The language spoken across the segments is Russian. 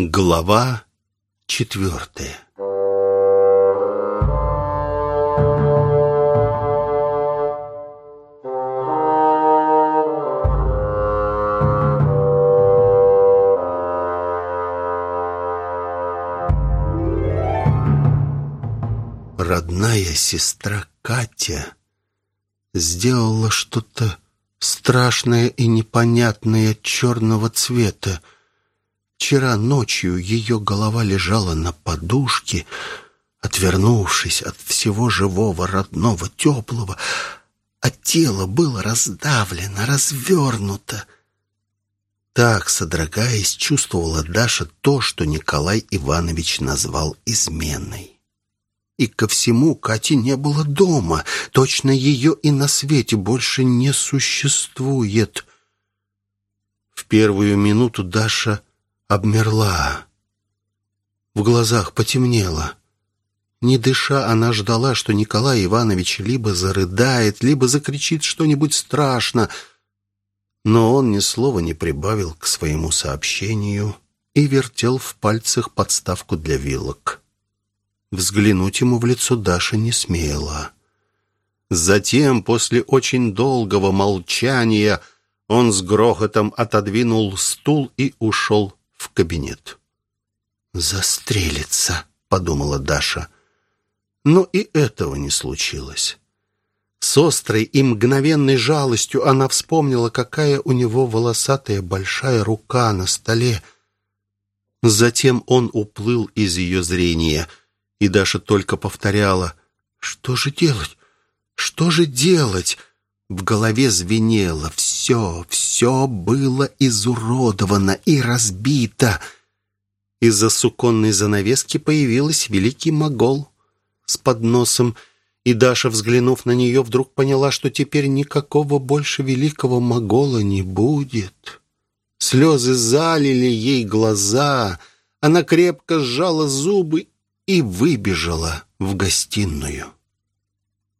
Глава четвертая Родная сестра Катя сделала что-то страшное и непонятное черного цвета, Вчера ночью ее голова лежала на подушке, отвернувшись от всего живого, родного, теплого, а тело было раздавлено, развернуто. Так, содрогаясь, чувствовала Даша то, что Николай Иванович назвал изменой. И ко всему Кати не было дома. Точно ее и на свете больше не существует. В первую минуту Даша обмерла. В глазах потемнело. Не дыша, она ждала, что Николай Иванович либо зарыдает, либо закричит что-нибудь страшно. Но он ни слова не прибавил к своему сообщению и вертел в пальцах подставку для вилок. Взглянуть ему в лицо Даша не смела. Затем, после очень долгого молчания, он с грохотом отодвинул стул и ушел в кабинет. «Застрелится», — подумала Даша. Но и этого не случилось. С острой и мгновенной жалостью она вспомнила, какая у него волосатая большая рука на столе. Затем он уплыл из ее зрения, и Даша только повторяла «Что же делать? Что же делать?» В голове звенело все, все было изуродовано и разбито. Из-за суконной занавески появилась великий могол с подносом, и Даша, взглянув на нее, вдруг поняла, что теперь никакого больше великого могола не будет. Слезы залили ей глаза, она крепко сжала зубы и выбежала в гостиную.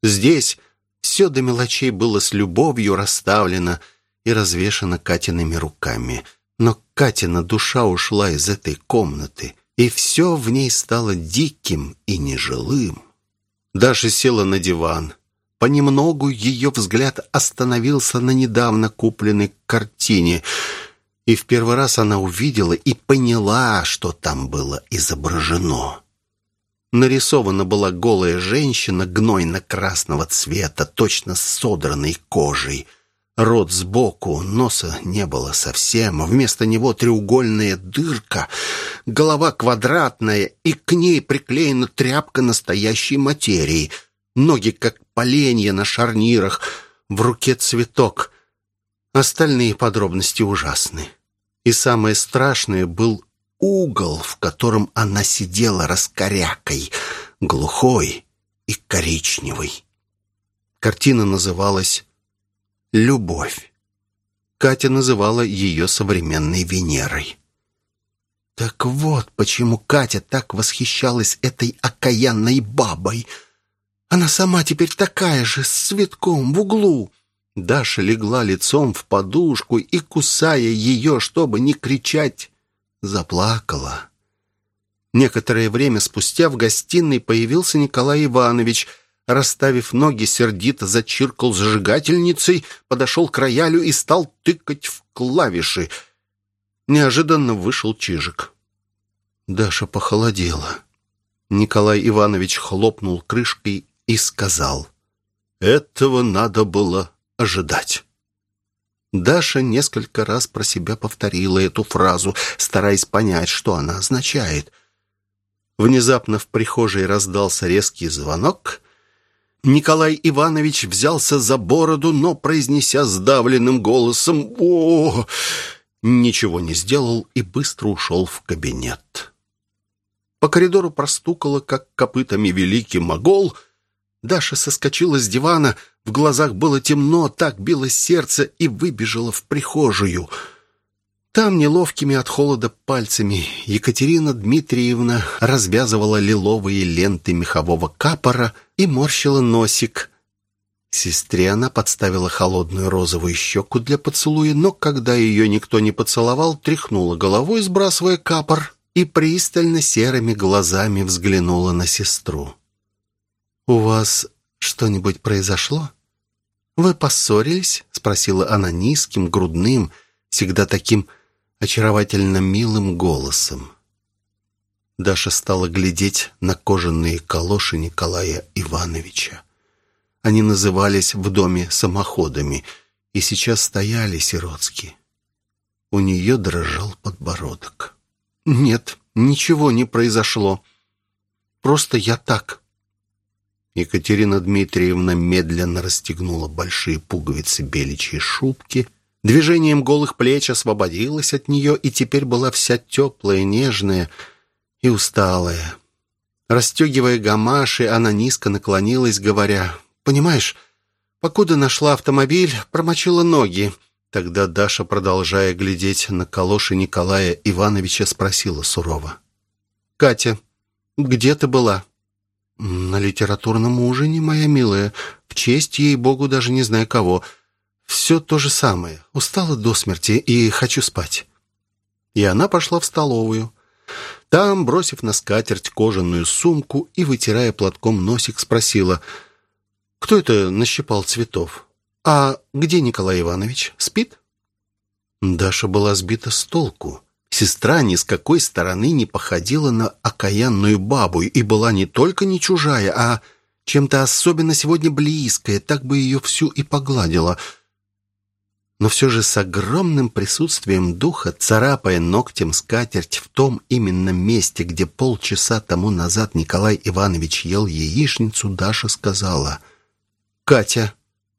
Здесь все до мелочей было с любовью расставлено и развешано Катиными руками. Но Катина душа ушла из этой комнаты, и все в ней стало диким и нежилым. Даша села на диван. Понемногу ее взгляд остановился на недавно купленной картине, и в первый раз она увидела и поняла, что там было изображено. Нарисована была голая женщина гнойно-красного цвета, точно с содранной кожей. Рот сбоку, носа не было совсем. Вместо него треугольная дырка, голова квадратная, и к ней приклеена тряпка настоящей материи. Ноги, как поленья на шарнирах, в руке цветок. Остальные подробности ужасны. И самое страшное был угол, в котором она сидела раскорякой, глухой и коричневой. Картина называлась «Любовь». Катя называла ее современной Венерой. Так вот, почему Катя так восхищалась этой окаянной бабой. Она сама теперь такая же, с цветком в углу. Даша легла лицом в подушку и, кусая ее, чтобы не кричать, заплакала. Некоторое время спустя в гостиной появился Николай Иванович. Расставив ноги, сердито зачиркал зажигательницей, подошел к роялю и стал тыкать в клавиши. Неожиданно вышел Чижик. Даша похолодела. Николай Иванович хлопнул крышкой и сказал, «Этого надо было ожидать». Даша несколько раз про себя повторила эту фразу, стараясь понять, что она означает. Внезапно в прихожей раздался резкий звонок. Николай Иванович взялся за бороду, но, произнеся сдавленным голосом «О!», ничего не сделал и быстро ушел в кабинет. По коридору простукало, как копытами великий могол. Даша соскочила с дивана, в глазах было темно, так билось сердце и выбежала в прихожую. Там неловкими от холода пальцами Екатерина Дмитриевна развязывала лиловые ленты мехового капора и морщила носик. Сестре она подставила холодную розовую щеку для поцелуя, но когда ее никто не поцеловал, тряхнула головой, сбрасывая капор, и пристально серыми глазами взглянула на сестру. «У вас что-нибудь произошло? Вы поссорились?» — спросила она низким, грудным, всегда таким очаровательно милым голосом. Даша стала глядеть на кожаные калоши Николая Ивановича. Они назывались в доме самоходами, и сейчас стояли сиротские. У нее дрожал подбородок. «Нет, ничего не произошло. Просто я так». Екатерина Дмитриевна медленно расстегнула большие пуговицы беличьей шубки, движением голых плеч освободилась от нее и теперь была вся теплая, нежная, и усталая. Расстегивая гамаши, она низко наклонилась, говоря, «Понимаешь, покуда нашла автомобиль, промочила ноги». Тогда Даша, продолжая глядеть на калоши Николая Ивановича, спросила сурово. «Катя, где ты была?» «На литературном ужине, моя милая. В честь, ей-богу, даже не знаю кого. Все то же самое. Устала до смерти и хочу спать». И она пошла в столовую. Там, бросив на скатерть кожаную сумку и вытирая платком носик, спросила, «Кто это нащипал цветов? А где Николай Иванович? Спит?» Даша была сбита с толку. Сестра ни с какой стороны не походила на окаянную бабу и была не только не чужая, а чем-то особенно сегодня близкая, так бы ее всю и погладила — но все же с огромным присутствием духа, царапая ногтем скатерть в том именно месте, где полчаса тому назад Николай Иванович ел яичницу, Даша сказала, «Катя,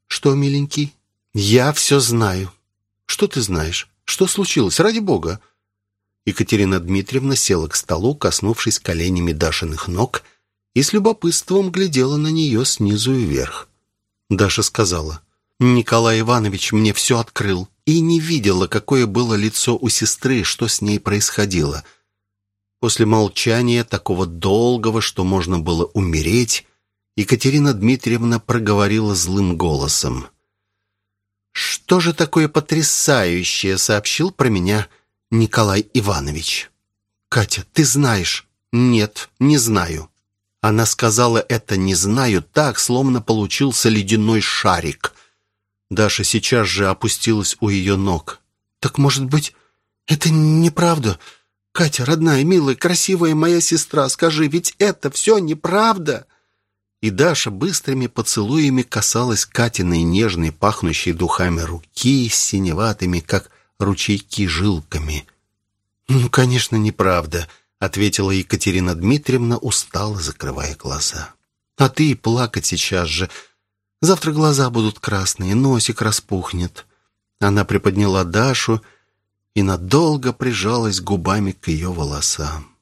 что, миленький, я все знаю». «Что ты знаешь? Что случилось? Ради бога!» Екатерина Дмитриевна села к столу, коснувшись коленями Дашиных ног, и с любопытством глядела на нее снизу вверх. Даша сказала, Николай Иванович мне все открыл и не видела, какое было лицо у сестры, что с ней происходило. После молчания, такого долгого, что можно было умереть, Екатерина Дмитриевна проговорила злым голосом. «Что же такое потрясающее сообщил про меня Николай Иванович?» «Катя, ты знаешь?» «Нет, не знаю». Она сказала это «не знаю» так, словно получился ледяной шарик. Даша сейчас же опустилась у ее ног. «Так, может быть, это неправда? Катя, родная, милая, красивая моя сестра, скажи, ведь это все неправда?» И Даша быстрыми поцелуями касалась Катиной нежной, пахнущей духами руки синеватыми, как ручейки, жилками. «Ну, конечно, неправда», — ответила Екатерина Дмитриевна, устало закрывая глаза. «А ты и плакать сейчас же. Завтра глаза будут красные, носик распухнет». Она приподняла Дашу и надолго прижалась губами к ее волосам.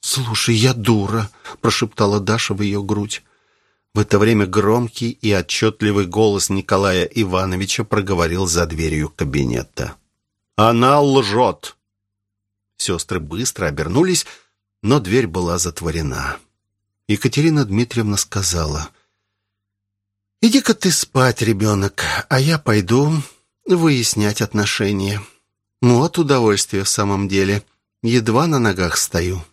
«Слушай, я дура», — прошептала Даша в ее грудь. В это время громкий и отчетливый голос Николая Ивановича проговорил за дверью кабинета. «Она лжет!» Сестры быстро обернулись, но дверь была затворена. Екатерина Дмитриевна сказала, «Иди-ка ты спать, ребенок, а я пойду выяснять отношения. Ну, от удовольствия в самом деле. Едва на ногах стою».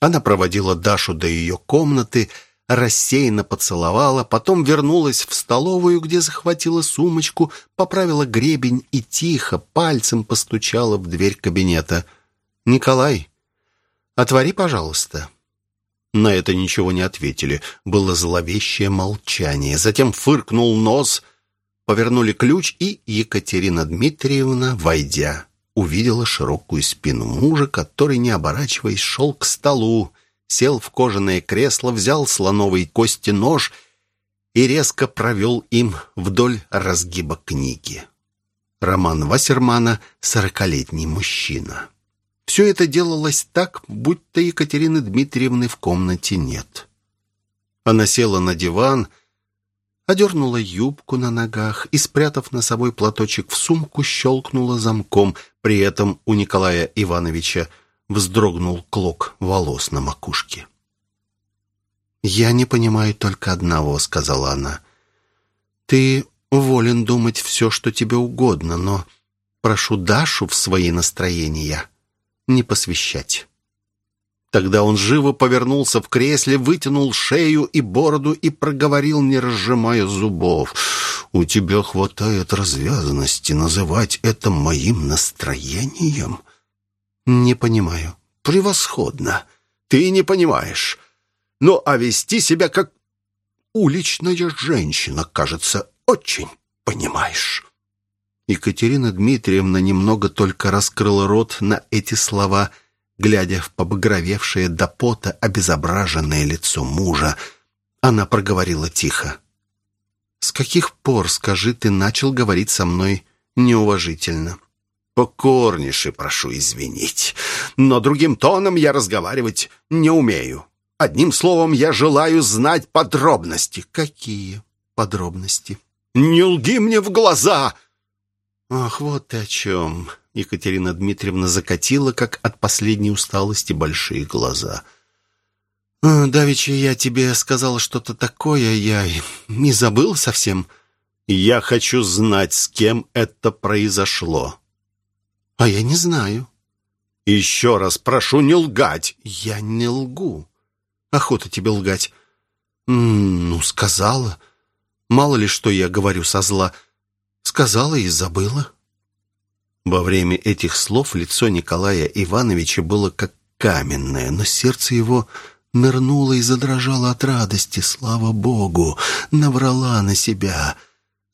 Она проводила Дашу до ее комнаты, рассеянно поцеловала, потом вернулась в столовую, где захватила сумочку, поправила гребень и тихо пальцем постучала в дверь кабинета. «Николай, отвори, пожалуйста». На это ничего не ответили. Было зловещее молчание. Затем фыркнул нос, повернули ключ, и Екатерина Дмитриевна, войдя, увидела широкую спину мужа, который, не оборачиваясь, шел к столу, сел в кожаное кресло, взял слоновой кости нож и резко провел им вдоль разгиба книги. Роман Вассермана «Сорокалетний мужчина». Все это делалось так, будто Екатерины Дмитриевны в комнате нет. Она села на диван, одернула юбку на ногах и, спрятав на собой платочек в сумку, щелкнула замком. При этом у Николая Ивановича вздрогнул клок волос на макушке. «Я не понимаю только одного», — сказала она. «Ты волен думать все, что тебе угодно, но прошу Дашу в свои настроения не посвящать. Тогда он живо повернулся в кресле, вытянул шею и бороду и проговорил, не разжимая зубов. «У тебя хватает развязанности называть это моим настроением?» «Не понимаю». «Превосходно. Ты не понимаешь. Ну, а вести себя как уличная женщина, кажется, очень понимаешь». Екатерина Дмитриевна немного только раскрыла рот на эти слова – глядя в побагровевшее до пота обезображенное лицо мужа. Она проговорила тихо. «С каких пор, скажи, ты начал говорить со мной неуважительно?» «Покорнейше прошу извинить, но другим тоном я разговаривать не умею. Одним словом, я желаю знать подробности». «Какие подробности?» «Не лги мне в глаза!» «Ах, вот ты о чем!» Екатерина Дмитриевна закатила, как от последней усталости, большие глаза. «А, «Давеча я тебе сказала что-то такое, я не забыл совсем». «Я хочу знать, с кем это произошло». «А я не знаю». «Еще раз прошу не лгать». «Я не лгу. Охота тебе лгать». «Ну, сказала. Мало ли, что я говорю со зла. Сказала и забыла». Во время этих слов лицо Николая Ивановича было как каменное, но сердце его нырнуло и задрожало от радости. Слава Богу, наврала на себя.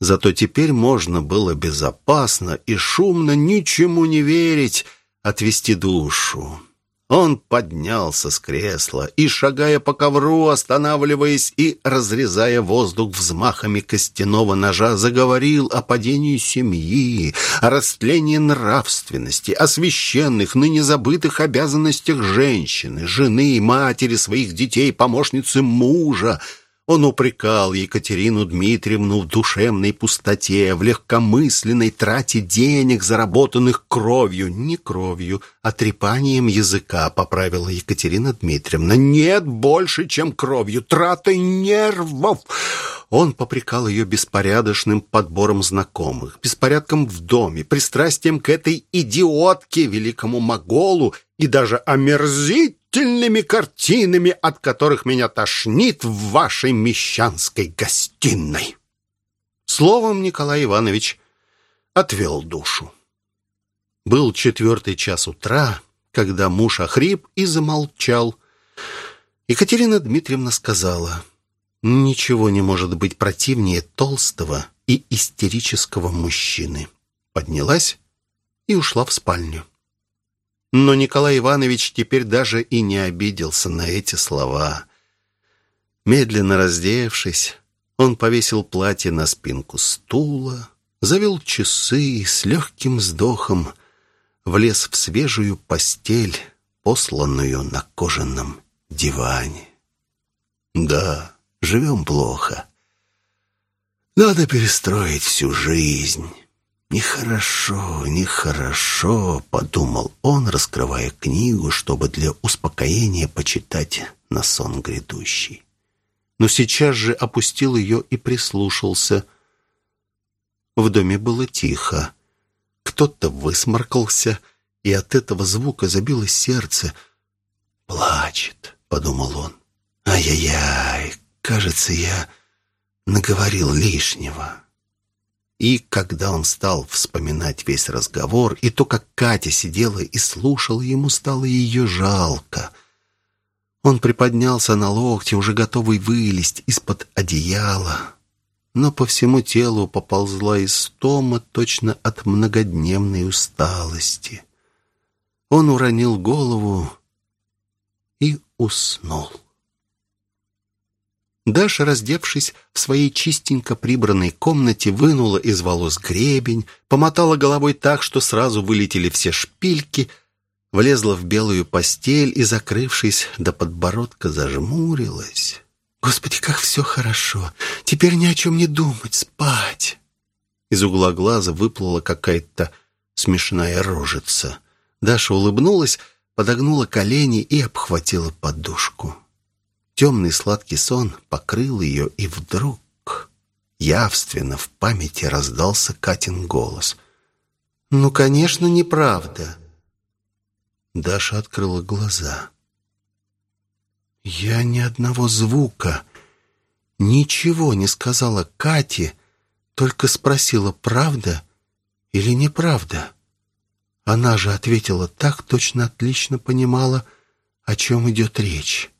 Зато теперь можно было безопасно и шумно ничему не верить, отвести душу. Он поднялся с кресла и, шагая по ковру, останавливаясь и разрезая воздух взмахами костяного ножа, заговорил о падении семьи, о растлении нравственности, о священных, ныне забытых обязанностях женщины, жены, матери своих детей, помощницы мужа, он упрекал Екатерину Дмитриевну в душевной пустоте, в легкомысленной трате денег, заработанных кровью. Не кровью, а трепанием языка, поправила Екатерина Дмитриевна. Нет больше, чем кровью, тратой нервов. Он попрекал ее беспорядочным подбором знакомых, беспорядком в доме, пристрастием к этой идиотке, великому моголу и даже омерзить удивительными картинами, от которых меня тошнит в вашей мещанской гостиной. Словом, Николай Иванович отвел душу. Был четвертый час утра, когда муж охрип и замолчал. Екатерина Дмитриевна сказала, «Ничего не может быть противнее толстого и истерического мужчины». Поднялась и ушла в спальню. Но Николай Иванович теперь даже и не обиделся на эти слова. Медленно раздевшись, он повесил платье на спинку стула, завел часы и с легким вздохом влез в свежую постель, посланную на кожаном диване. Да, живем плохо. Надо перестроить всю жизнь. «Нехорошо, нехорошо», — подумал он, раскрывая книгу, чтобы для успокоения почитать на сон грядущий. Но сейчас же опустил ее и прислушался. В доме было тихо. Кто-то высморкался, и от этого звука забилось сердце. «Плачет», — подумал он. «Ай-яй-яй, кажется, я наговорил лишнего». И когда он стал вспоминать весь разговор, и то, как Катя сидела и слушала, ему стало ее жалко. Он приподнялся на локте, уже готовый вылезть из-под одеяла. Но по всему телу поползла истома точно от многодневной усталости. Он уронил голову и уснул. Даша, раздевшись в своей чистенько прибранной комнате, вынула из волос гребень, помотала головой так, что сразу вылетели все шпильки, влезла в белую постель и, закрывшись до подбородка, зажмурилась. «Господи, как все хорошо! Теперь ни о чем не думать, спать!» Из угла глаза выплыла какая-то смешная рожица. Даша улыбнулась, подогнула колени и обхватила подушку. Темный сладкий сон покрыл ее, и вдруг явственно в памяти раздался Катин голос. «Ну, конечно, неправда». Даша открыла глаза. «Я ни одного звука, ничего не сказала Кате, только спросила, правда или неправда. Она же ответила так, точно отлично понимала, о чем идет речь.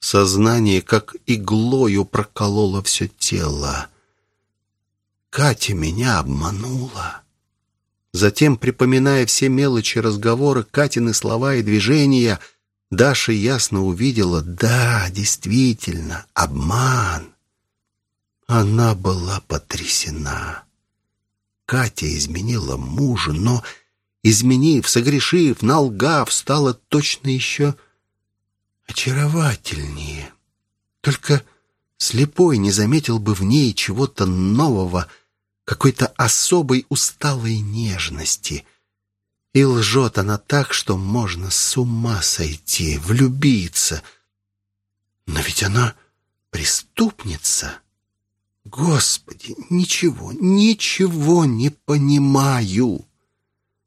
Сознание как иглою прокололо все тело. Катя меня обманула. Затем, припоминая все мелочи разговора, Катины слова и движения, Даша ясно увидела, да, действительно, обман. Она была потрясена. Катя изменила мужа, но, изменив, согрешив, налгав, стала точно еще очаровательнее. Только слепой не заметил бы в ней чего-то нового, какой-то особой усталой нежности. И лжет она так, что можно с ума сойти, влюбиться. Но ведь она преступница. Господи, ничего, ничего не понимаю.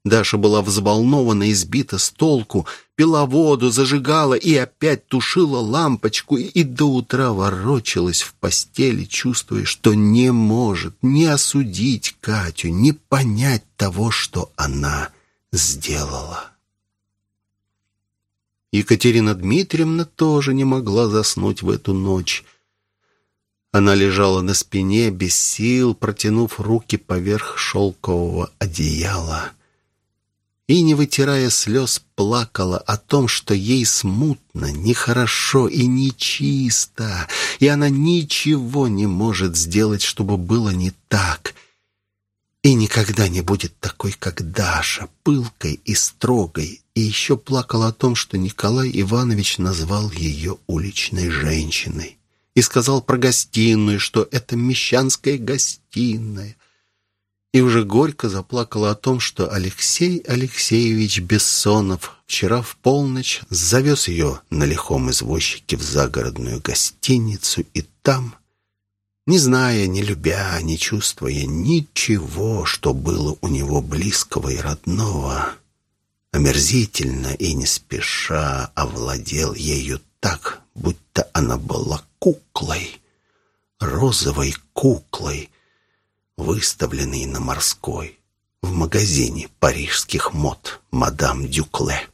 Даша была взволнована и сбита с толку, пила воду, зажигала и опять тушила лампочку и до утра ворочалась в постели, чувствуя, что не может не осудить Катю, не понять того, что она сделала. Екатерина Дмитриевна тоже не могла заснуть в эту ночь. Она лежала на спине, без сил, протянув руки поверх шелкового одеяла и, не вытирая слез, плакала о том, что ей смутно, нехорошо и нечисто, и она ничего не может сделать, чтобы было не так, и никогда не будет такой, как Даша, пылкой и строгой, и еще плакала о том, что Николай Иванович назвал ее уличной женщиной. И сказал про гостиную, что это мещанская гостиная, и уже горько заплакала о том, что Алексей Алексеевич Бессонов вчера в полночь завез ее на лихом извозчике в загородную гостиницу, и там, не зная, не любя, не чувствуя ничего, что было у него близкого и родного, омерзительно и не спеша овладел ею так, будто она была куклой, розовой куклой, выставленный на морской в магазине парижских мод «Мадам Дюкле».